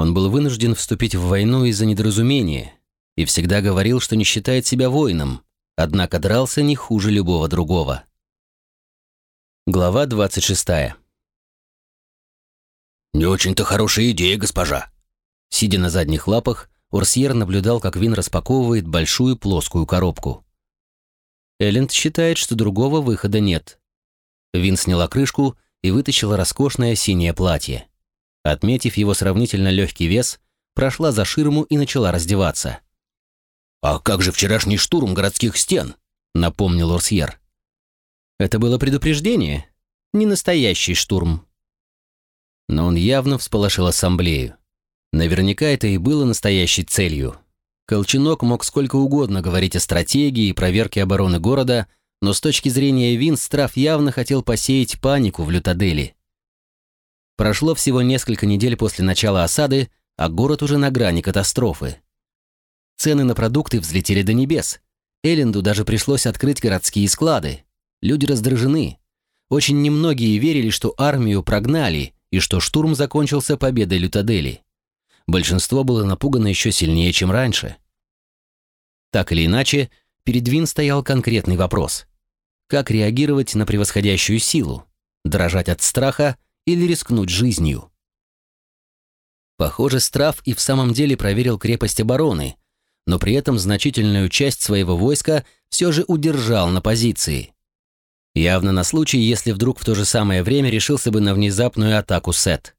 Он был вынужден вступить в войну из-за недоразумения и всегда говорил, что не считает себя воином, однако дрался не хуже любого другого. Глава 26. «Не очень-то хорошая идея, госпожа». Сидя на задних лапах, Урсьер наблюдал, как Вин распаковывает большую плоскую коробку. Элленд считает, что другого выхода нет. Вин сняла крышку и вытащила роскошное синее платье. Отметив его сравнительно легкий вес, прошла за ширму и начала раздеваться. «А как же вчерашний штурм городских стен?» — напомнил Орсьер. «Это было предупреждение, не настоящий штурм». Но он явно всполошил ассамблею. Наверняка это и было настоящей целью. Колченок мог сколько угодно говорить о стратегии и проверке обороны города, но с точки зрения Вин, Страф явно хотел посеять панику в Лютадели. Прошло всего несколько недель после начала осады, а город уже на грани катастрофы. Цены на продукты взлетели до небес. Элленду даже пришлось открыть городские склады. Люди раздражены. Очень немногие верили, что армию прогнали и что штурм закончился победой Лютадели. Большинство было напугано еще сильнее, чем раньше. Так или иначе, перед Вин стоял конкретный вопрос. Как реагировать на превосходящую силу? Дрожать от страха или рискнуть жизнью? Похоже, Страф и в самом деле проверил крепость обороны, но при этом значительную часть своего войска все же удержал на позиции. Явно на случай, если вдруг в то же самое время решился бы на внезапную атаку Сет.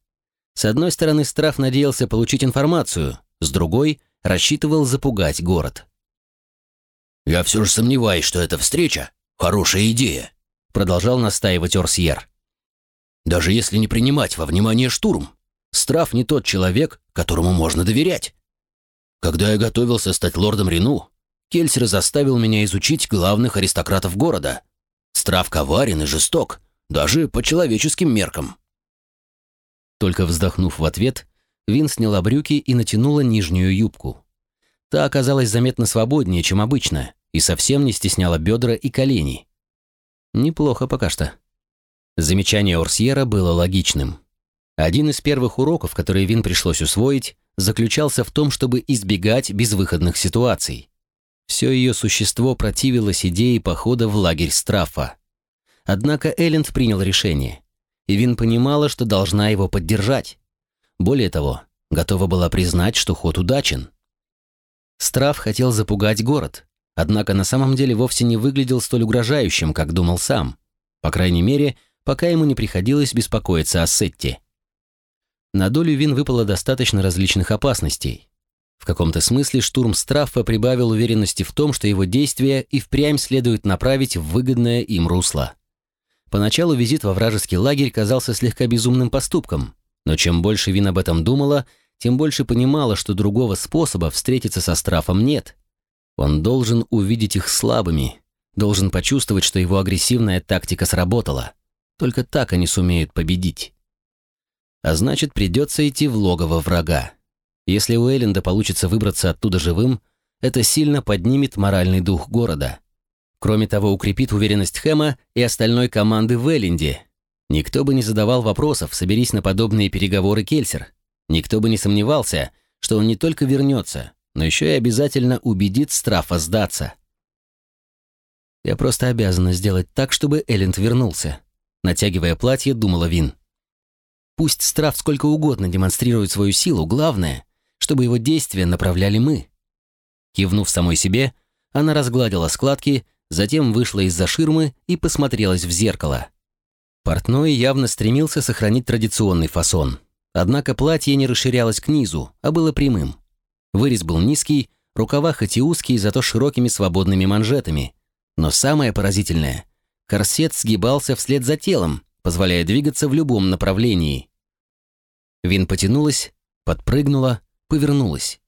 С одной стороны, Страф надеялся получить информацию, с другой – рассчитывал запугать город. «Я все же сомневаюсь, что эта встреча – хорошая идея», – продолжал настаивать Орсьер. «Даже если не принимать во внимание штурм, Страф не тот человек, которому можно доверять. Когда я готовился стать лордом Рену, Кельсер заставил меня изучить главных аристократов города. Страв коварен и жесток, даже по человеческим меркам. Только вздохнув в ответ, Вин сняла брюки и натянула нижнюю юбку. Та оказалась заметно свободнее, чем обычно, и совсем не стесняла бедра и колени. Неплохо пока что. Замечание Орсьера было логичным. Один из первых уроков, которые Вин пришлось усвоить, заключался в том, чтобы избегать безвыходных ситуаций. Все ее существо противилось идее похода в лагерь Страфа. Однако Элленд принял решение, и Вин понимала, что должна его поддержать. Более того, готова была признать, что ход удачен. Страф хотел запугать город, однако на самом деле вовсе не выглядел столь угрожающим, как думал сам. По крайней мере, пока ему не приходилось беспокоиться о Сетте. На долю Вин выпало достаточно различных опасностей. В каком-то смысле штурм Страффа прибавил уверенности в том, что его действия и впрямь следует направить в выгодное им русло. Поначалу визит во вражеский лагерь казался слегка безумным поступком, но чем больше Вин об этом думала, тем больше понимала, что другого способа встретиться со Страфом нет. Он должен увидеть их слабыми, должен почувствовать, что его агрессивная тактика сработала. Только так они сумеют победить. А значит, придется идти в логово врага. Если у Элленда получится выбраться оттуда живым, это сильно поднимет моральный дух города. Кроме того, укрепит уверенность Хэма и остальной команды в Элленде. Никто бы не задавал вопросов, соберись на подобные переговоры Кельсер. Никто бы не сомневался, что он не только вернется, но еще и обязательно убедит Страфа сдаться. «Я просто обязана сделать так, чтобы Элленд вернулся», натягивая платье, думала Вин. Пусть Страф сколько угодно демонстрирует свою силу, главное, чтобы его действия направляли мы. Кивнув самой себе, она разгладила складки, затем вышла из-за ширмы и посмотрелась в зеркало. Портной явно стремился сохранить традиционный фасон. Однако платье не расширялось к низу, а было прямым. Вырез был низкий, рукава хоть и узкие, зато широкими свободными манжетами. Но самое поразительное — корсет сгибался вслед за телом, позволяя двигаться в любом направлении. Вин потянулась, подпрыгнула, повернулась.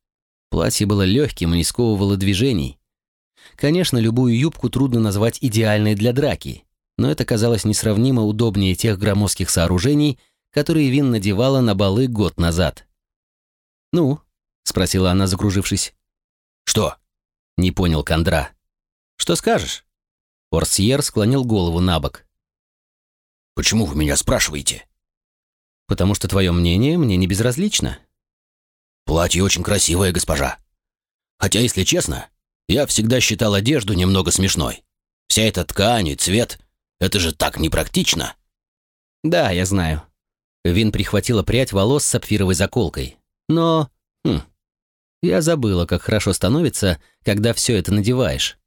Платье было легким и не сковывало движений. Конечно, любую юбку трудно назвать идеальной для драки, но это казалось несравнимо удобнее тех громоздких сооружений, которые Вин надевала на балы год назад. «Ну?» — спросила она, закружившись. «Что?» — не понял Кондра. «Что скажешь?» Орсьер склонил голову на бок. «Почему вы меня спрашиваете?» «Потому что твое мнение мне не безразлично». Платье очень красивое, госпожа. Хотя, если честно, я всегда считал одежду немного смешной. Вся эта ткань и цвет — это же так непрактично». «Да, я знаю». Вин прихватила прядь волос с сапфировой заколкой. «Но... Хм, я забыла, как хорошо становится, когда все это надеваешь».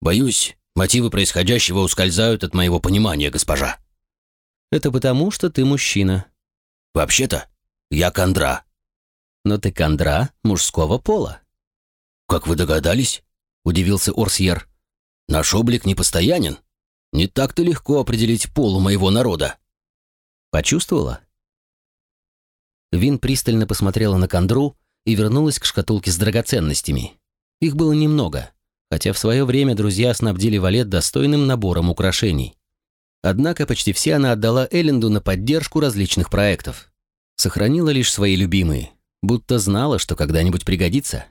«Боюсь, мотивы происходящего ускользают от моего понимания, госпожа». «Это потому, что ты мужчина». «Вообще-то, я кондра». «Но ты кондра мужского пола». «Как вы догадались?» — удивился Орсьер. «Наш облик непостоянен. Не так-то легко определить пол у моего народа». «Почувствовала?» Вин пристально посмотрела на кондру и вернулась к шкатулке с драгоценностями. Их было немного, хотя в свое время друзья снабдили Валет достойным набором украшений. Однако почти все она отдала Элленду на поддержку различных проектов. Сохранила лишь свои любимые, будто знала, что когда-нибудь пригодится.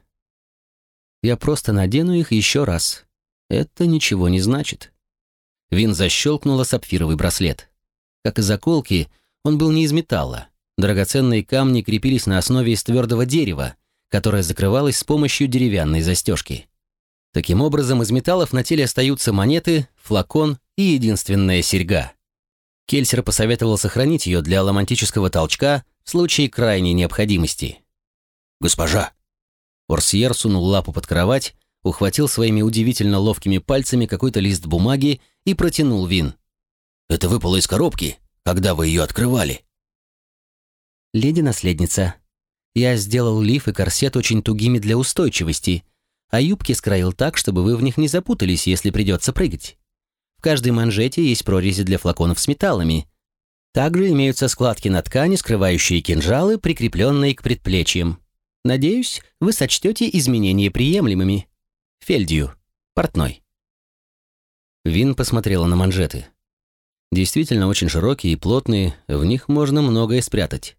Я просто надену их еще раз. Это ничего не значит. Вин защелкнула сапфировый браслет. Как и заколки, он был не из металла. Драгоценные камни крепились на основе из твердого дерева, которое закрывалось с помощью деревянной застежки. Таким образом, из металлов на теле остаются монеты, флакон и единственная серьга. Кельсер посоветовал сохранить ее для романтического толчка в случае крайней необходимости. «Госпожа, Орсьер сунул лапу под кровать, ухватил своими удивительно ловкими пальцами какой-то лист бумаги и протянул вин. «Это выпало из коробки, когда вы ее открывали». «Леди-наследница, я сделал лиф и корсет очень тугими для устойчивости, а юбки скроил так, чтобы вы в них не запутались, если придется прыгать. В каждой манжете есть прорези для флаконов с металлами. Также имеются складки на ткани, скрывающие кинжалы, прикрепленные к предплечьям. Надеюсь, вы сочтете изменения приемлемыми. Фельдью. Портной. Вин посмотрела на манжеты. Действительно очень широкие и плотные, в них можно многое спрятать.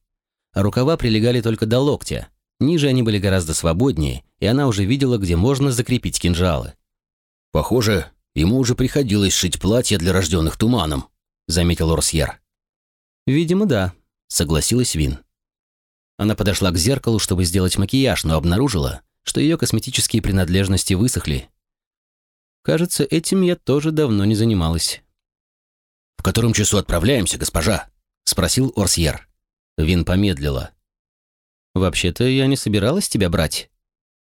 А рукава прилегали только до локтя. Ниже они были гораздо свободнее, и она уже видела, где можно закрепить кинжалы. «Похоже, ему уже приходилось шить платье для рожденных туманом», — заметил Орсьер. «Видимо, да», — согласилась Вин. Она подошла к зеркалу, чтобы сделать макияж, но обнаружила, что ее косметические принадлежности высохли. Кажется, этим я тоже давно не занималась. «В котором часу отправляемся, госпожа?» — спросил Орсьер. Вин помедлила. «Вообще-то я не собиралась тебя брать.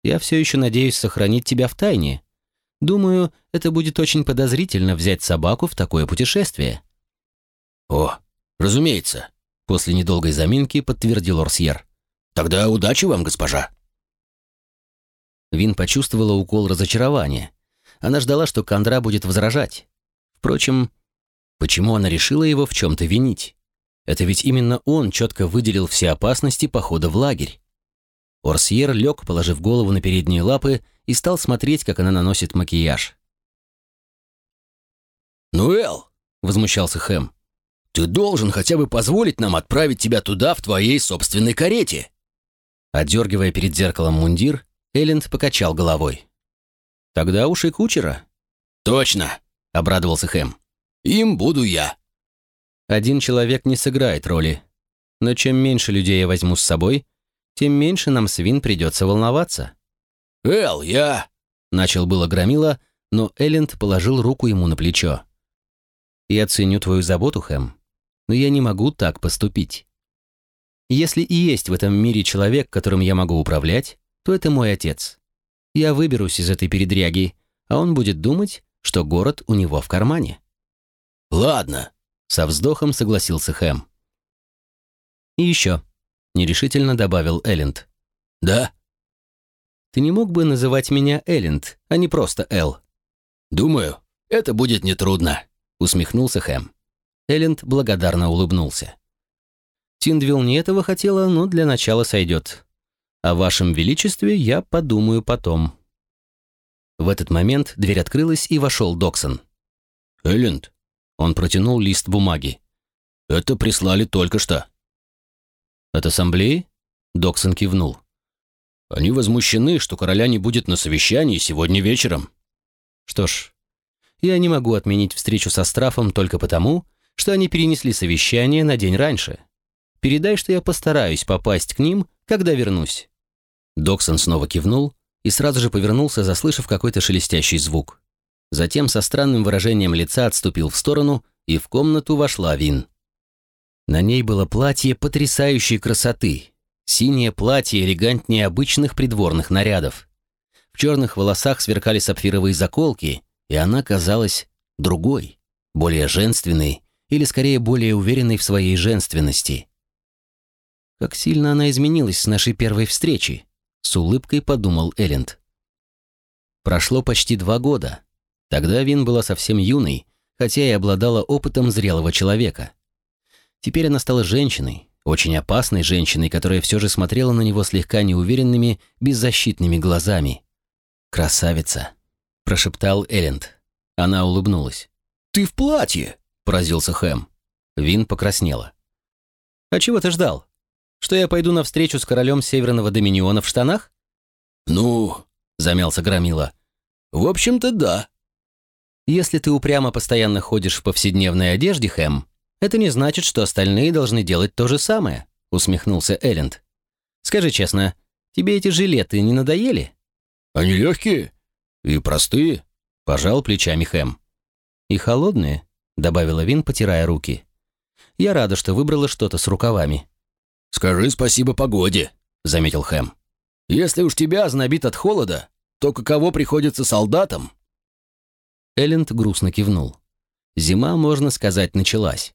Я все еще надеюсь сохранить тебя в тайне. Думаю, это будет очень подозрительно взять собаку в такое путешествие». «О, разумеется», После недолгой заминки подтвердил Орсьер. «Тогда удачи вам, госпожа!» Вин почувствовала укол разочарования. Она ждала, что Кондра будет возражать. Впрочем, почему она решила его в чем-то винить? Это ведь именно он четко выделил все опасности похода в лагерь. Орсьер лег, положив голову на передние лапы, и стал смотреть, как она наносит макияж. «Нуэл!» — возмущался Хэм. Ты должен хотя бы позволить нам отправить тебя туда в твоей собственной карете». Отдергивая перед зеркалом мундир, Элленд покачал головой. «Тогда уж и кучера». «Точно», — обрадовался Хэм. «Им буду я». Один человек не сыграет роли. Но чем меньше людей я возьму с собой, тем меньше нам свин придется волноваться. «Эл, я...» — начал было Громила, но Элленд положил руку ему на плечо. «Я ценю твою заботу, Хэм, но я не могу так поступить. Если и есть в этом мире человек, которым я могу управлять, то это мой отец. Я выберусь из этой передряги, а он будет думать, что город у него в кармане. «Ладно», — со вздохом согласился Хэм. «И еще», — нерешительно добавил Элленд. «Да?» «Ты не мог бы называть меня Элленд, а не просто Эл?» «Думаю, это будет нетрудно», — усмехнулся Хэм. Элленд благодарно улыбнулся. Тиндвилл не этого хотела, но для начала сойдет. О вашем величестве я подумаю потом. В этот момент дверь открылась, и вошел Доксон. «Элленд?» Он протянул лист бумаги. «Это прислали только что». «От ассамблеи?» Доксон кивнул. «Они возмущены, что короля не будет на совещании сегодня вечером». «Что ж, я не могу отменить встречу со Страфом только потому, что они перенесли совещание на день раньше. Передай, что я постараюсь попасть к ним, когда вернусь». Доксон снова кивнул и сразу же повернулся, заслышав какой-то шелестящий звук. Затем со странным выражением лица отступил в сторону, и в комнату вошла Вин. На ней было платье потрясающей красоты. Синее платье элегантнее обычных придворных нарядов. В черных волосах сверкали сапфировые заколки, и она казалась другой, более женственной или скорее более уверенной в своей женственности. Как сильно она изменилась с нашей первой встречи, с улыбкой подумал Элленд. Прошло почти два года. Тогда Вин была совсем юной, хотя и обладала опытом зрелого человека. Теперь она стала женщиной, очень опасной женщиной, которая все же смотрела на него слегка неуверенными, беззащитными глазами. «Красавица», — прошептал Элленд. Она улыбнулась. «Ты в платье!» — поразился Хэм. Вин покраснела. «А чего ты ждал? Что я пойду на встречу с королем Северного Доминиона в штанах?» «Ну...» — замялся Громила. «В общем-то, да». «Если ты упрямо постоянно ходишь в повседневной одежде, Хэм, это не значит, что остальные должны делать то же самое», — усмехнулся Элленд. «Скажи честно, тебе эти жилеты не надоели?» «Они легкие и простые», — пожал плечами Хэм. «И холодные», — добавила Вин, потирая руки. «Я рада, что выбрала что-то с рукавами». «Скажи спасибо погоде», — заметил Хэм. «Если уж тебя знобит от холода, то каково приходится солдатам?» Элленд грустно кивнул. Зима, можно сказать, началась.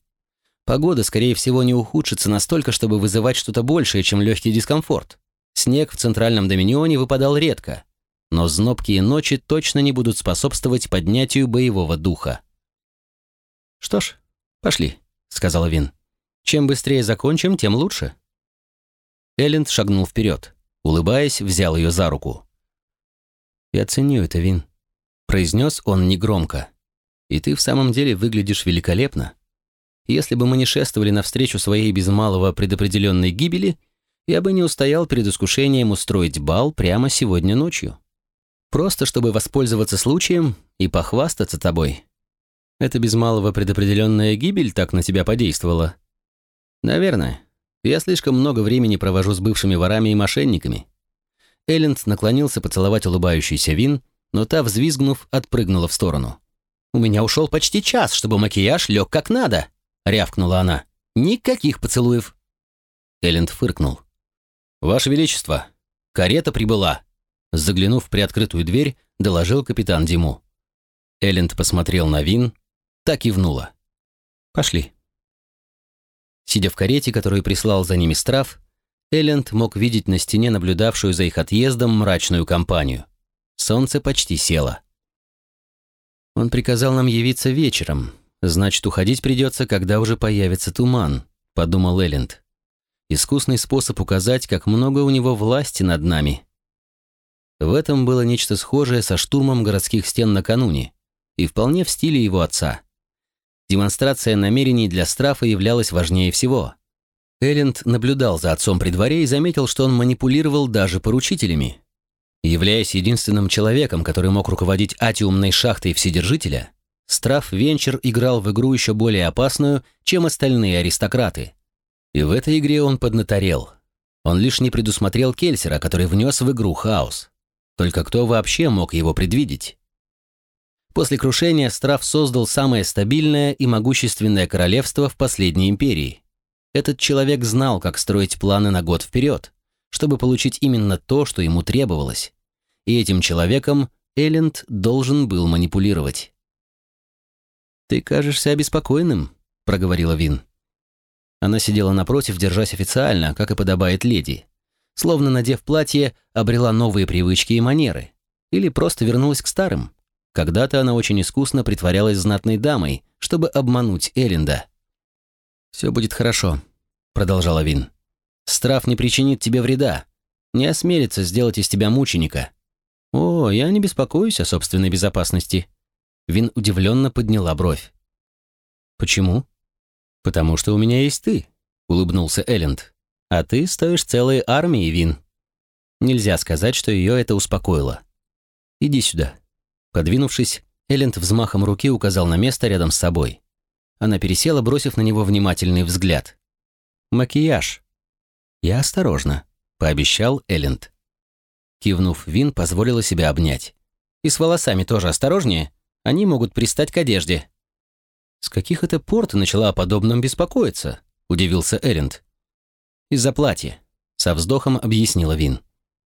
Погода, скорее всего, не ухудшится настолько, чтобы вызывать что-то большее, чем легкий дискомфорт. Снег в центральном доминионе выпадал редко, но знобкие ночи точно не будут способствовать поднятию боевого духа. «Что ж, пошли», — сказала Вин. «Чем быстрее закончим, тем лучше». Элленд шагнул вперед, улыбаясь, взял ее за руку. «Я ценю это, Вин», произнес он негромко. «И ты в самом деле выглядишь великолепно. Если бы мы не шествовали навстречу своей без малого предопределенной гибели, я бы не устоял перед искушением устроить бал прямо сегодня ночью. Просто чтобы воспользоваться случаем и похвастаться тобой. Это без малого предопределенная гибель так на тебя подействовала? Наверное. Я слишком много времени провожу с бывшими ворами и мошенниками». Элленд наклонился поцеловать улыбающийся Вин, но та, взвизгнув, отпрыгнула в сторону. «У меня ушел почти час, чтобы макияж лег как надо», — рявкнула она. «Никаких поцелуев». Элленд фыркнул. «Ваше Величество, карета прибыла», — заглянув в приоткрытую дверь, доложил капитан Диму. Элленд посмотрел на Вин, так и внула. «Пошли». Сидя в карете, которую прислал за ними Страф, Элленд мог видеть на стене наблюдавшую за их отъездом мрачную компанию. Солнце почти село. Он приказал нам явиться вечером. Значит, уходить придется, когда уже появится туман, подумал Элленд. Искусный способ указать, как много у него власти над нами. В этом было нечто схожее со штурмом городских стен накануне, и вполне в стиле его отца. Демонстрация намерений для Страфа являлась важнее всего. Элленд наблюдал за отцом при дворе и заметил, что он манипулировал даже поручителями, Являясь единственным человеком, который мог руководить атиумной шахтой Вседержителя, Страф Венчер играл в игру еще более опасную, чем остальные аристократы. И в этой игре он поднаторел. Он лишь не предусмотрел Кельсера, который внес в игру хаос. Только кто вообще мог его предвидеть? После крушения Страф создал самое стабильное и могущественное королевство в последней империи. Этот человек знал, как строить планы на год вперед чтобы получить именно то, что ему требовалось. И этим человеком Элленд должен был манипулировать. «Ты кажешься обеспокоенным», — проговорила Вин. Она сидела напротив, держась официально, как и подобает леди. Словно, надев платье, обрела новые привычки и манеры. Или просто вернулась к старым. Когда-то она очень искусно притворялась знатной дамой, чтобы обмануть Элленда. «Все будет хорошо», — продолжала Вин. Страф не причинит тебе вреда, не осмелится сделать из тебя мученика. О, я не беспокоюсь о собственной безопасности. Вин удивленно подняла бровь. Почему? Потому что у меня есть ты, улыбнулся Элленд. А ты стоишь целой армии, Вин. Нельзя сказать, что ее это успокоило. Иди сюда. Подвинувшись, Элленд взмахом руки указал на место рядом с собой. Она пересела, бросив на него внимательный взгляд. Макияж. Я осторожно, пообещал Элленд. Кивнув, Вин позволила себя обнять. И с волосами тоже осторожнее, они могут пристать к одежде. С каких это пор ты начала о подобном беспокоиться? Удивился Элленд. Из-за платья, со вздохом объяснила Вин.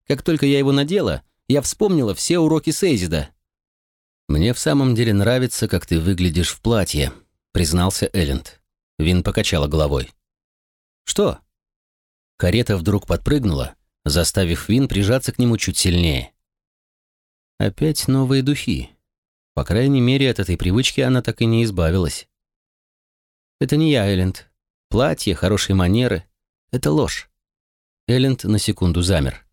Как только я его надела, я вспомнила все уроки Сейзида. «Мне в самом деле нравится, как ты выглядишь в платье», признался Элленд. Вин покачала головой. «Что?» Карета вдруг подпрыгнула, заставив Вин прижаться к нему чуть сильнее. Опять новые духи. По крайней мере, от этой привычки она так и не избавилась. «Это не я, Элленд. Платье, хорошие манеры — это ложь». Элленд на секунду замер.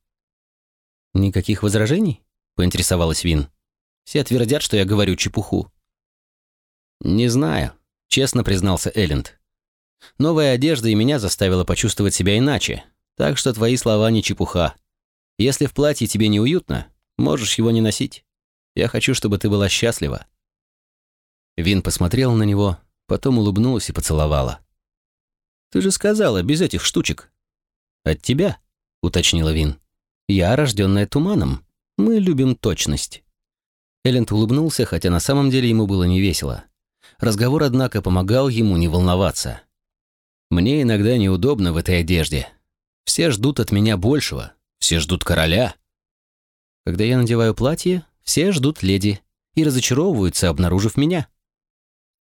«Никаких возражений?» — поинтересовалась Вин. «Все твердят, что я говорю чепуху». «Не знаю», — честно признался Элленд. «Новая одежда и меня заставила почувствовать себя иначе, так что твои слова не чепуха. Если в платье тебе неуютно, можешь его не носить. Я хочу, чтобы ты была счастлива». Вин посмотрела на него, потом улыбнулась и поцеловала. «Ты же сказала, без этих штучек». «От тебя», — уточнила Вин. Я, рожденная туманом. Мы любим точность». Элленд улыбнулся, хотя на самом деле ему было невесело. Разговор, однако, помогал ему не волноваться. «Мне иногда неудобно в этой одежде. Все ждут от меня большего. Все ждут короля». Когда я надеваю платье, все ждут леди и разочаровываются, обнаружив меня.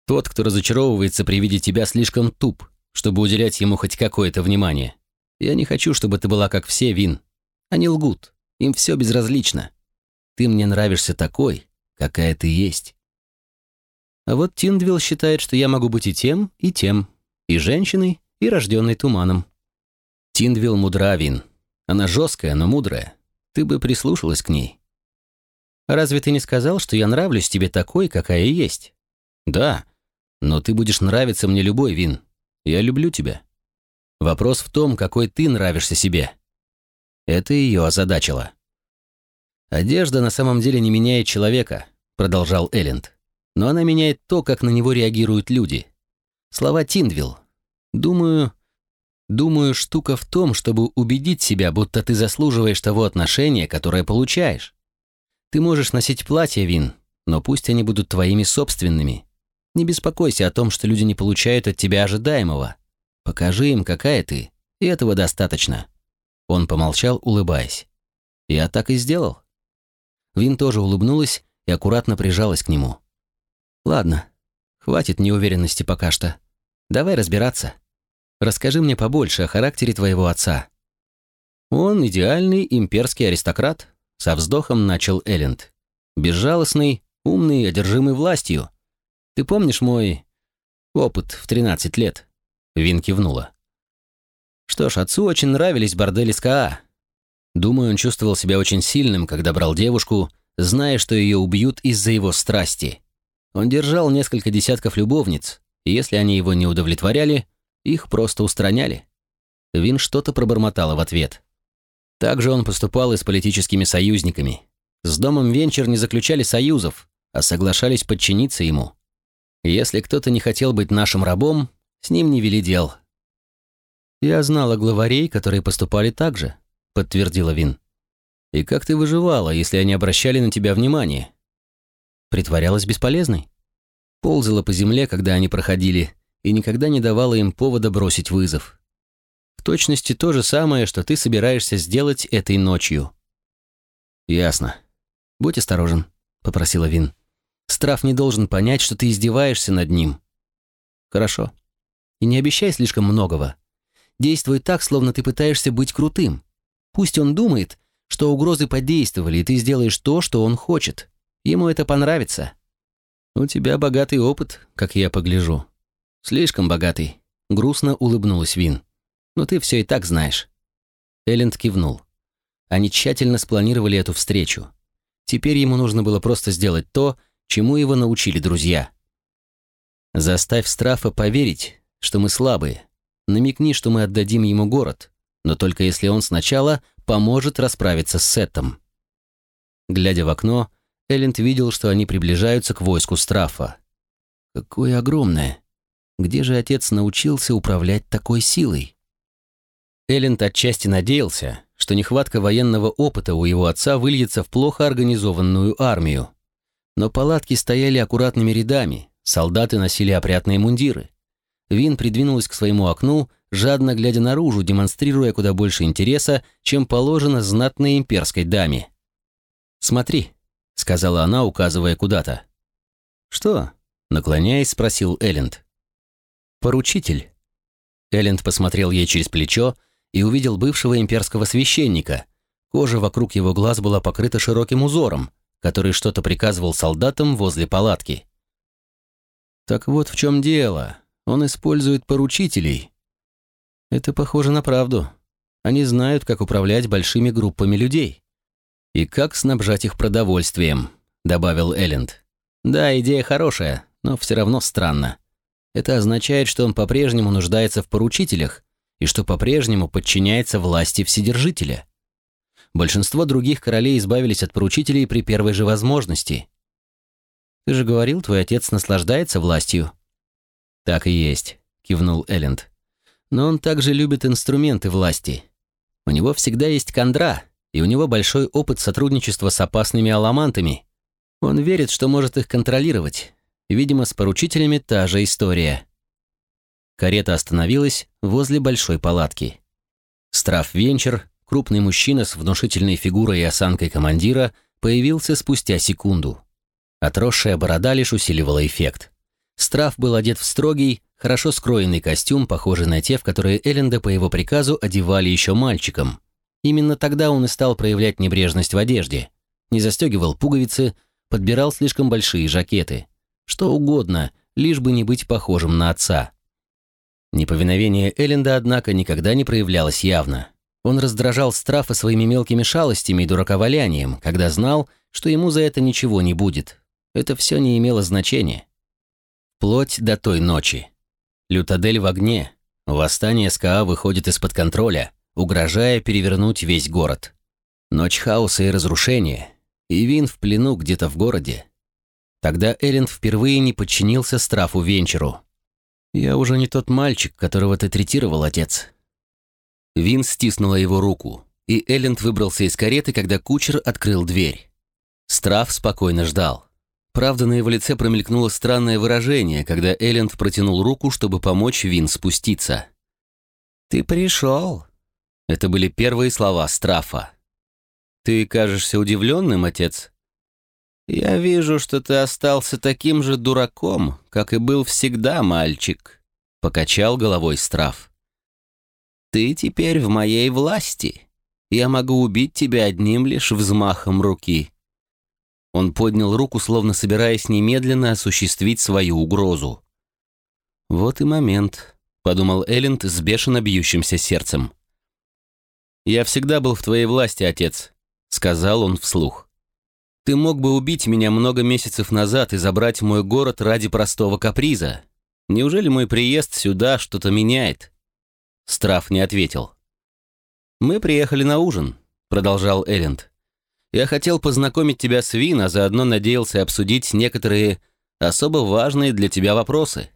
Тот, кто разочаровывается при виде тебя, слишком туп, чтобы уделять ему хоть какое-то внимание. Я не хочу, чтобы ты была как все, Вин. Они лгут. Им все безразлично. Ты мне нравишься такой, какая ты есть. А вот Тиндвилл считает, что я могу быть и тем, и тем, и женщиной, и рожденной туманом. Тиндвилл мудра, Вин. Она жесткая, но мудрая. Ты бы прислушалась к ней. Разве ты не сказал, что я нравлюсь тебе такой, какая есть? Да, но ты будешь нравиться мне любой, Вин. Я люблю тебя. Вопрос в том, какой ты нравишься себе. Это ее озадачило. «Одежда на самом деле не меняет человека», — продолжал Элленд. «Но она меняет то, как на него реагируют люди. Слова Тиндвилл. Думаю, думаю, штука в том, чтобы убедить себя, будто ты заслуживаешь того отношения, которое получаешь. Ты можешь носить платья, Вин, но пусть они будут твоими собственными. Не беспокойся о том, что люди не получают от тебя ожидаемого. Покажи им, какая ты, и этого достаточно. Он помолчал, улыбаясь. «Я так и сделал». Вин тоже улыбнулась и аккуратно прижалась к нему. «Ладно, хватит неуверенности пока что. Давай разбираться. Расскажи мне побольше о характере твоего отца». «Он идеальный имперский аристократ», — со вздохом начал Элленд. «Безжалостный, умный, одержимый властью. Ты помнишь мой опыт в 13 лет?» Вин кивнула. Что ж, отцу очень нравились бордели СКА. Думаю, он чувствовал себя очень сильным, когда брал девушку, зная, что ее убьют из-за его страсти. Он держал несколько десятков любовниц, и если они его не удовлетворяли, их просто устраняли. Вин что-то пробормотала в ответ. Также он поступал и с политическими союзниками. С домом Венчер не заключали союзов, а соглашались подчиниться ему. Если кто-то не хотел быть нашим рабом, с ним не вели дел. «Я знала главарей, которые поступали так же», — подтвердила Вин. «И как ты выживала, если они обращали на тебя внимание?» Притворялась бесполезной. Ползала по земле, когда они проходили, и никогда не давала им повода бросить вызов. В точности то же самое, что ты собираешься сделать этой ночью. «Ясно. Будь осторожен», — попросила Вин. «Страф не должен понять, что ты издеваешься над ним». «Хорошо. И не обещай слишком многого. Действуй так, словно ты пытаешься быть крутым. Пусть он думает, что угрозы подействовали, и ты сделаешь то, что он хочет. Ему это понравится. У тебя богатый опыт, как я погляжу. Слишком богатый. Грустно улыбнулась Вин. Но ты все и так знаешь. Элленд кивнул. Они тщательно спланировали эту встречу. Теперь ему нужно было просто сделать то, чему его научили друзья. Заставь Страфа поверить, что мы слабые, намекни, что мы отдадим ему город, но только если он сначала поможет расправиться с Сеттом. Глядя в окно, Элленд видел, что они приближаются к войску Страфа. Какое огромное! Где же отец научился управлять такой силой? Элленд отчасти надеялся, что нехватка военного опыта у его отца выльется в плохо организованную армию. Но палатки стояли аккуратными рядами, солдаты носили опрятные мундиры. Вин придвинулась к своему окну, жадно глядя наружу, демонстрируя куда больше интереса, чем положено знатной имперской даме. «Смотри», — сказала она, указывая куда-то. «Что?» — наклоняясь, спросил Элленд. «Поручитель». Элленд посмотрел ей через плечо и увидел бывшего имперского священника. Кожа вокруг его глаз была покрыта широким узором, который что-то приказывал солдатам возле палатки. «Так вот в чем дело. Он использует поручителей. Это похоже на правду. Они знают, как управлять большими группами людей. И как снабжать их продовольствием», — добавил Элленд. «Да, идея хорошая, но все равно странно. Это означает, что он по-прежнему нуждается в поручителях и что по-прежнему подчиняется власти Вседержителя. Большинство других королей избавились от поручителей при первой же возможности. Ты же говорил, твой отец наслаждается властью. Так и есть, кивнул Элленд. Но он также любит инструменты власти. У него всегда есть кондра, и у него большой опыт сотрудничества с опасными аламантами. Он верит, что может их контролировать, Видимо, с поручителями та же история. Карета остановилась возле большой палатки. Страф Венчер, крупный мужчина с внушительной фигурой и осанкой командира, появился спустя секунду. Отросшая борода лишь усиливала эффект. Страф был одет в строгий, хорошо скроенный костюм, похожий на те, в которые Элленда по его приказу одевали еще мальчиком. Именно тогда он и стал проявлять небрежность в одежде. Не застегивал пуговицы, подбирал слишком большие жакеты. Что угодно, лишь бы не быть похожим на отца. Неповиновение Элленда, однако, никогда не проявлялось явно. Он раздражал Страфа своими мелкими шалостями и дураковалянием, когда знал, что ему за это ничего не будет. Это все не имело значения. Вплоть до той ночи. Лютадель в огне. Восстание СКА выходит из-под контроля, угрожая перевернуть весь город. Ночь хаоса и разрушения. И Вин в плену где-то в городе. Тогда Элленд впервые не подчинился Страфу Венчеру. «Я уже не тот мальчик, которого ты третировал, отец». Вин стиснула его руку, и Элленд выбрался из кареты, когда кучер открыл дверь. Страф спокойно ждал. Правда, на его лице промелькнуло странное выражение, когда Элленд протянул руку, чтобы помочь Вин спуститься. «Ты пришел?» Это были первые слова Страфа. «Ты кажешься удивленным, отец?» «Я вижу, что ты остался таким же дураком, как и был всегда, мальчик», — покачал головой Страф. «Ты теперь в моей власти. Я могу убить тебя одним лишь взмахом руки». Он поднял руку, словно собираясь немедленно осуществить свою угрозу. «Вот и момент», — подумал Элленд с бешено бьющимся сердцем. «Я всегда был в твоей власти, отец», — сказал он вслух. Ты мог бы убить меня много месяцев назад и забрать мой город ради простого каприза. Неужели мой приезд сюда что-то меняет?» Страф не ответил. «Мы приехали на ужин», — продолжал Элленд. «Я хотел познакомить тебя с Вин, а заодно надеялся обсудить некоторые особо важные для тебя вопросы».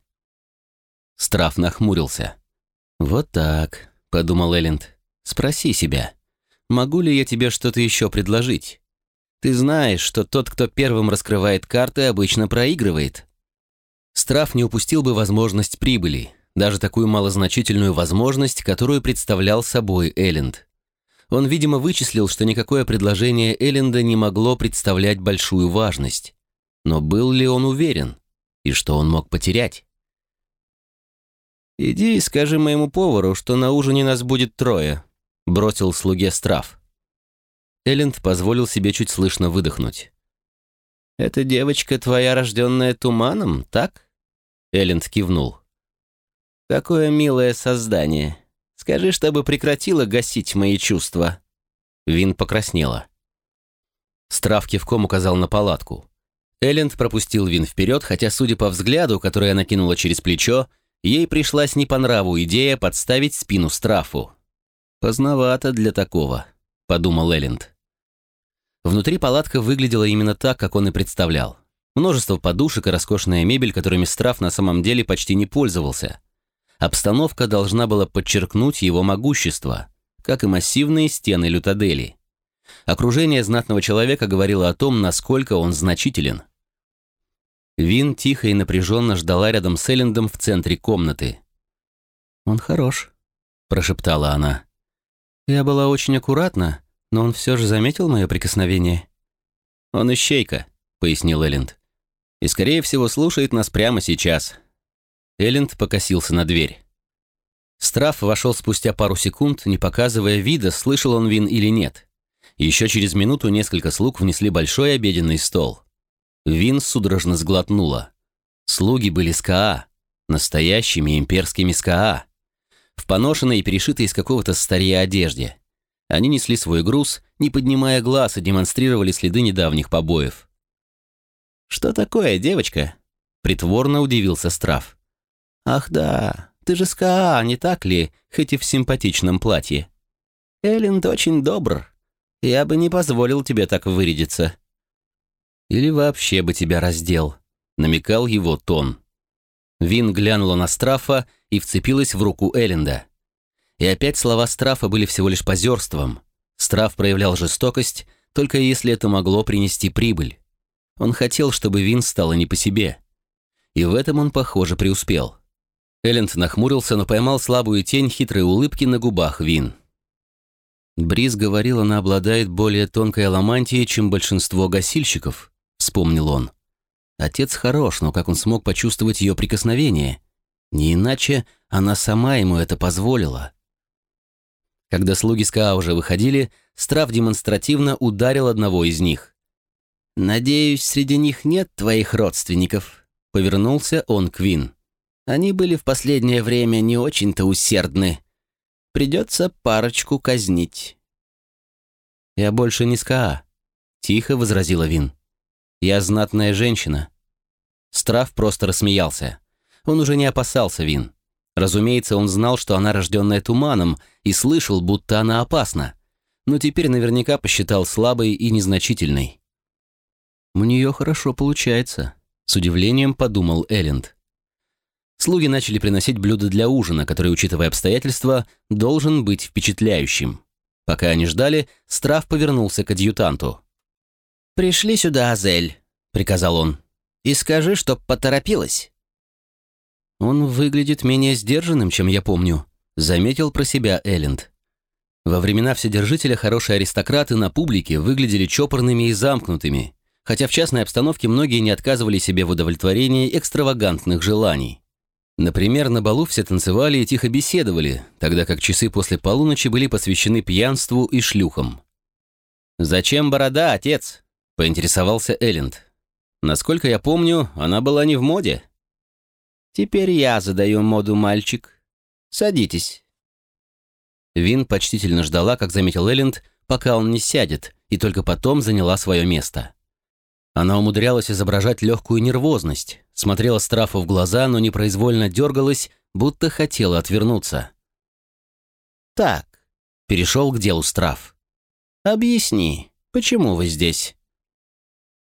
Страф нахмурился. «Вот так», — подумал Элленд. «Спроси себя, могу ли я тебе что-то еще предложить?» Ты знаешь, что тот, кто первым раскрывает карты, обычно проигрывает. Страф не упустил бы возможность прибыли, даже такую малозначительную возможность, которую представлял собой Элленд. Он, видимо, вычислил, что никакое предложение Элленда не могло представлять большую важность. Но был ли он уверен? И что он мог потерять? «Иди и скажи моему повару, что на ужине нас будет трое», — бросил слуге Страф. Элленд позволил себе чуть слышно выдохнуть. «Эта девочка твоя, рожденная туманом, так?» Элленд кивнул. «Какое милое создание. Скажи, чтобы прекратила гасить мои чувства». Вин покраснела. Страф кивком указал на палатку. Элленд пропустил Вин вперед, хотя, судя по взгляду, который она кинула через плечо, ей пришлась не по нраву идея подставить спину Страфу. «Поздновато для такого», — подумал Элленд. Внутри палатка выглядела именно так, как он и представлял. Множество подушек и роскошная мебель, которыми Страф на самом деле почти не пользовался. Обстановка должна была подчеркнуть его могущество, как и массивные стены Лютадели. Окружение знатного человека говорило о том, насколько он значителен. Вин тихо и напряженно ждала рядом с Эллендом в центре комнаты. «Он хорош», — прошептала она. «Я была очень аккуратна, но он все же заметил мое прикосновение». «Он ищейка», — пояснил Элленд. «И, скорее всего, слушает нас прямо сейчас». Элленд покосился на дверь. Страф вошел спустя пару секунд, не показывая вида, слышал он Вин или нет. Еще через минуту несколько слуг внесли большой обеденный стол. Вин судорожно сглотнула. Слуги были с КА, настоящими имперскими СКА, в поношенной и перешитой из какого-то старья одежде. Они несли свой груз, не поднимая глаз и демонстрировали следы недавних побоев. «Что такое, девочка?» — притворно удивился Страф. «Ах да, ты же СКА, не так ли, хоть и в симпатичном платье? Элленд очень добр. Я бы не позволил тебе так вырядиться». «Или вообще бы тебя раздел», — намекал его тон. Вин глянула на Страфа и вцепилась в руку Элленда. И опять слова Страфа были всего лишь позерством. Страф проявлял жестокость, только если это могло принести прибыль. Он хотел, чтобы Вин стала не по себе. И в этом он, похоже, преуспел. Элленд нахмурился, но поймал слабую тень хитрой улыбки на губах Вин. Бриз говорил, она обладает более тонкой аламантией, чем большинство гасильщиков, вспомнил он. Отец хорош, но как он смог почувствовать ее прикосновение? Не иначе она сама ему это позволила. Когда слуги СКА уже выходили, Страф демонстративно ударил одного из них. «Надеюсь, среди них нет твоих родственников», — повернулся он к Вин. «Они были в последнее время не очень-то усердны. Придется парочку казнить». «Я больше не СКА», — тихо возразила Вин. «Я знатная женщина». Страф просто рассмеялся. Он уже не опасался Вин. Разумеется, он знал, что она рожденная туманом, и слышал, будто она опасна. Но теперь наверняка посчитал слабой и незначительной. «У нее хорошо получается», — с удивлением подумал Элленд. Слуги начали приносить блюда для ужина, который, учитывая обстоятельства, должен быть впечатляющим. Пока они ждали, Страф повернулся к адъютанту. «Пришли сюда, Азель», — приказал он, — «и скажи, чтоб поторопилась». «Он выглядит менее сдержанным, чем я помню», — заметил про себя Элленд. Во времена Вседержителя хорошие аристократы на публике выглядели чопорными и замкнутыми, хотя в частной обстановке многие не отказывали себе в удовлетворении экстравагантных желаний. Например, на балу все танцевали и тихо беседовали, тогда как часы после полуночи были посвящены пьянству и шлюхам. «Зачем борода, отец?» — поинтересовался Элленд. «Насколько я помню, она была не в моде». Теперь я задаю моду, мальчик. Садитесь». Вин почтительно ждала, как заметил Элленд, пока он не сядет, и только потом заняла свое место. Она умудрялась изображать легкую нервозность, смотрела Страфу в глаза, но непроизвольно дергалась, будто хотела отвернуться. «Так», — перешел к делу Страф. «Объясни, почему вы здесь?»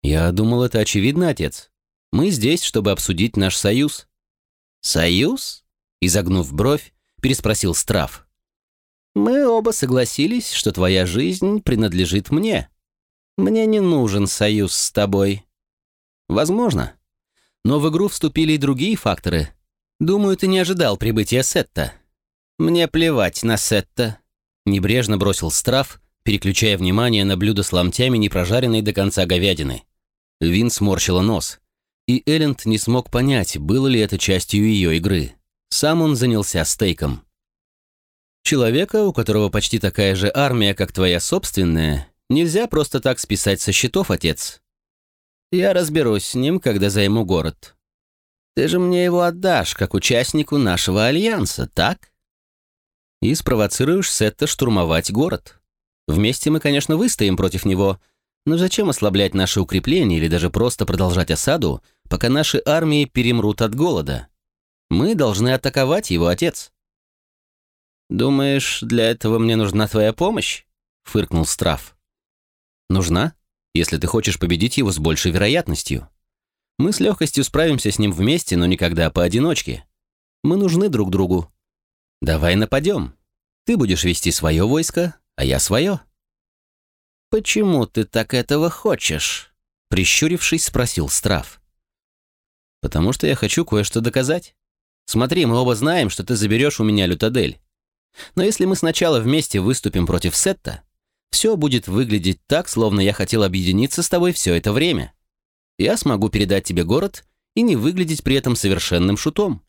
«Я думал, это очевидно, отец. Мы здесь, чтобы обсудить наш союз». «Союз?» — изогнув бровь, переспросил Страф. «Мы оба согласились, что твоя жизнь принадлежит мне. Мне не нужен союз с тобой». «Возможно. Но в игру вступили и другие факторы. Думаю, ты не ожидал прибытия Сетта». «Мне плевать на Сетта», — небрежно бросил Страф, переключая внимание на блюдо с ломтями непрожаренной до конца говядины. Вин сморщила нос и Элленд не смог понять, было ли это частью ее игры. Сам он занялся стейком. Человека, у которого почти такая же армия, как твоя собственная, нельзя просто так списать со счетов, отец. Я разберусь с ним, когда займу город. Ты же мне его отдашь, как участнику нашего альянса, так? И спровоцируешь Сетта штурмовать город. Вместе мы, конечно, выстоим против него, но зачем ослаблять наши укрепления или даже просто продолжать осаду, пока наши армии перемрут от голода? Мы должны атаковать его, отец. «Думаешь, для этого мне нужна твоя помощь?» — фыркнул Страф. «Нужна, если ты хочешь победить его с большей вероятностью. Мы с легкостью справимся с ним вместе, но никогда поодиночке. Мы нужны друг другу. Давай нападем. Ты будешь вести свое войско, а я свое». «Почему ты так этого хочешь?» Прищурившись, спросил Страф. «Потому что я хочу кое-что доказать. Смотри, мы оба знаем, что ты заберешь у меня лютадель. Но если мы сначала вместе выступим против Сетта, все будет выглядеть так, словно я хотел объединиться с тобой все это время. Я смогу передать тебе город и не выглядеть при этом совершенным шутом.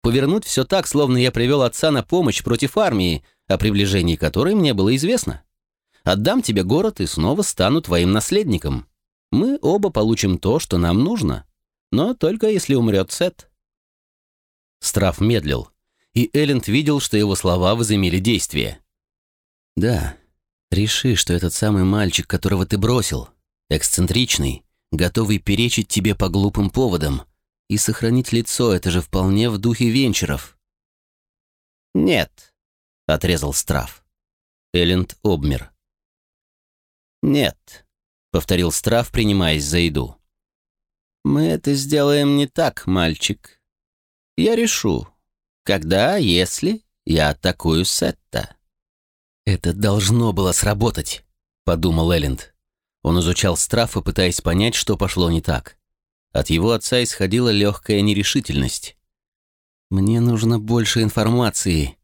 Повернуть все так, словно я привел отца на помощь против армии, о приближении которой мне было известно. Отдам тебе город и снова стану твоим наследником. Мы оба получим то, что нам нужно. Но только если умрет Сет. Страф медлил, и Элленд видел, что его слова возымели действие. «Да, реши, что этот самый мальчик, которого ты бросил, эксцентричный, готовый перечить тебе по глупым поводам, и сохранить лицо — это же вполне в духе венчеров». «Нет», — отрезал Страф. Элленд обмер. «Нет», — повторил Страф, принимаясь за еду. «Мы это сделаем не так, мальчик. Я решу, когда, если я атакую Сетта». «Это должно было сработать», — подумал Элленд. Он изучал Страфа, пытаясь понять, что пошло не так. От его отца исходила легкая нерешительность. «Мне нужно больше информации».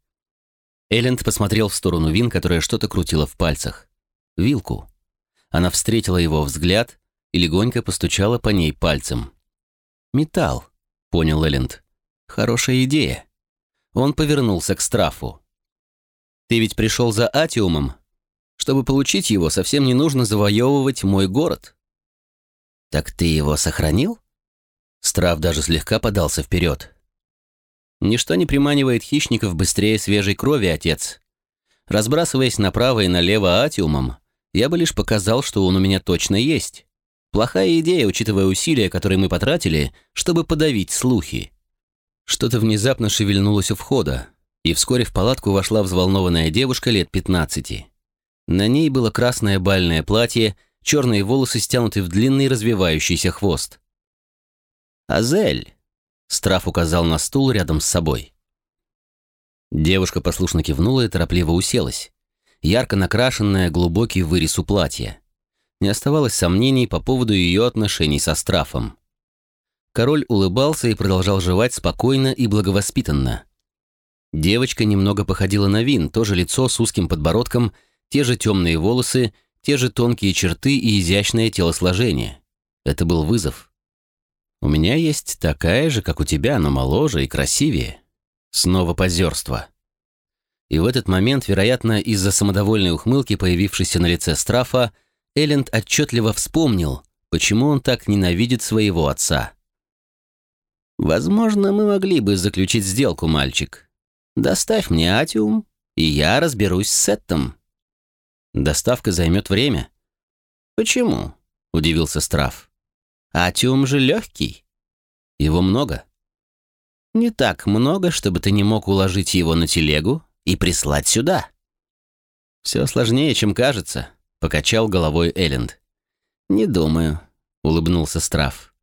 Элленд посмотрел в сторону Вин, которая что-то крутила в пальцах. Вилку. Она встретила его взгляд и легонько постучала по ней пальцем. «Металл», — понял Элленд. «Хорошая идея». Он повернулся к Страфу. «Ты ведь пришел за Атиумом? Чтобы получить его, совсем не нужно завоевывать мой город». «Так ты его сохранил?» Страф даже слегка подался вперед. «Ничто не приманивает хищников быстрее свежей крови, отец. Разбрасываясь направо и налево атиумом, я бы лишь показал, что он у меня точно есть. Плохая идея, учитывая усилия, которые мы потратили, чтобы подавить слухи. Что-то внезапно шевельнулось у входа, и вскоре в палатку вошла взволнованная девушка лет 15. На ней было красное бальное платье, черные волосы стянуты в длинный развивающийся хвост. «Азель!» — Страф указал на стул рядом с собой. Девушка послушно кивнула и торопливо уселась ярко накрашенная, глубокий вырез у платья. Не оставалось сомнений по поводу ее отношений со Страфом. Король улыбался и продолжал жевать спокойно и благовоспитанно. Девочка немного походила на Вин, тоже лицо с узким подбородком, те же темные волосы, те же тонкие черты и изящное телосложение. Это был вызов. «У меня есть такая же, как у тебя, но моложе и красивее». Снова позерство. И в этот момент, вероятно, из-за самодовольной ухмылки, появившейся на лице Страфа, Элленд отчетливо вспомнил, почему он так ненавидит своего отца. «Возможно, мы могли бы заключить сделку, мальчик. Доставь мне Атиум, и я разберусь с Сеттом». «Доставка займет время». «Почему?» — удивился Страф. «Атиум же легкий. Его много». «Не так много, чтобы ты не мог уложить его на телегу и прислать сюда». «Все сложнее, чем кажется», — покачал головой Элленд. «Не думаю», — улыбнулся Страф.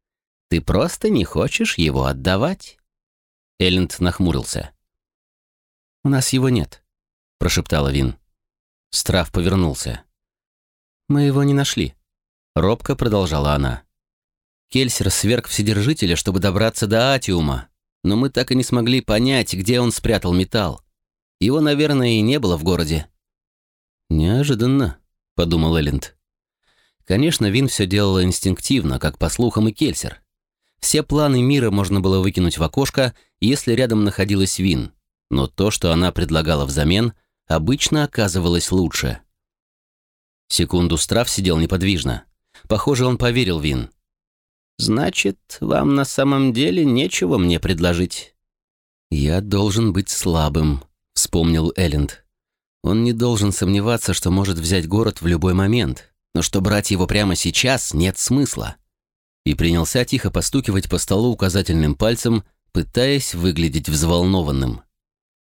«Ты просто не хочешь его отдавать». Элленд нахмурился. «У нас его нет», — прошептала Вин. Страф повернулся. «Мы его не нашли», — робко продолжала она. Кельсер сверг Вседержителя, чтобы добраться до Атиума, но мы так и не смогли понять, где он спрятал металл. Его, наверное, и не было в городе. «Неожиданно», — подумал Элленд. Конечно, Вин все делала инстинктивно, как по слухам и Кельсер. Все планы мира можно было выкинуть в окошко, если рядом находилась Вин, но то, что она предлагала взамен, обычно оказывалось лучше. Секунду Страф сидел неподвижно. Похоже, он поверил Вин. «Значит, вам на самом деле нечего мне предложить?» «Я должен быть слабым», вспомнил Элленд. Он не должен сомневаться, что может взять город в любой момент, но что брать его прямо сейчас нет смысла. И принялся тихо постукивать по столу указательным пальцем, пытаясь выглядеть взволнованным.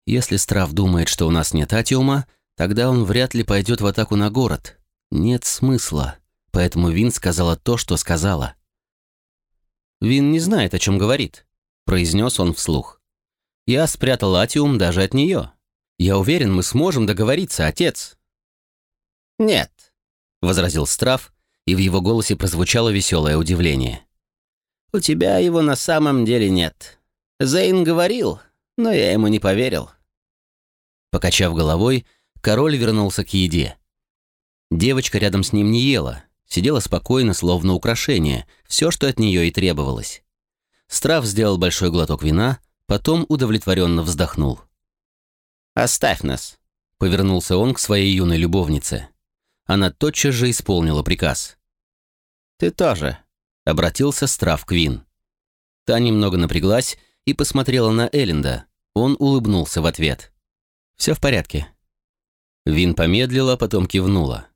Если Страф думает, что у нас нет Атиума, тогда он вряд ли пойдет в атаку на город. Нет смысла. Поэтому Вин сказала то, что сказала. «Вин не знает, о чем говорит», — произнес он вслух. Я спрятал Атиум даже от нее. Я уверен, мы сможем договориться, отец». «Нет», — возразил Страф, и в его голосе прозвучало веселое удивление. «У тебя его на самом деле нет. Зейн говорил, но я ему не поверил». Покачав головой, король вернулся к еде. Девочка рядом с ним не ела, сидела спокойно, словно украшение, все, что от нее и требовалось. Страф сделал большой глоток вина, потом удовлетворенно вздохнул. «Оставь нас», — повернулся он к своей юной любовнице. Она тотчас же исполнила приказ. «Ты тоже», — обратился Страф Квин. Та немного напряглась и посмотрела на Элленда. Он улыбнулся в ответ. «Все в порядке». Вин помедлила, потом кивнула.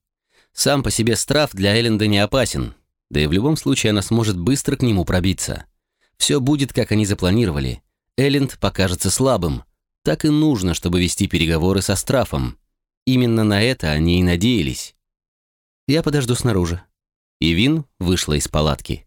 Сам по себе Страф для Элленда не опасен, да и в любом случае она сможет быстро к нему пробиться. Все будет, как они запланировали. Элленд покажется слабым. Так и нужно, чтобы вести переговоры со Страфом. Именно на это они и надеялись. Я подожду снаружи. И Вин вышла из палатки.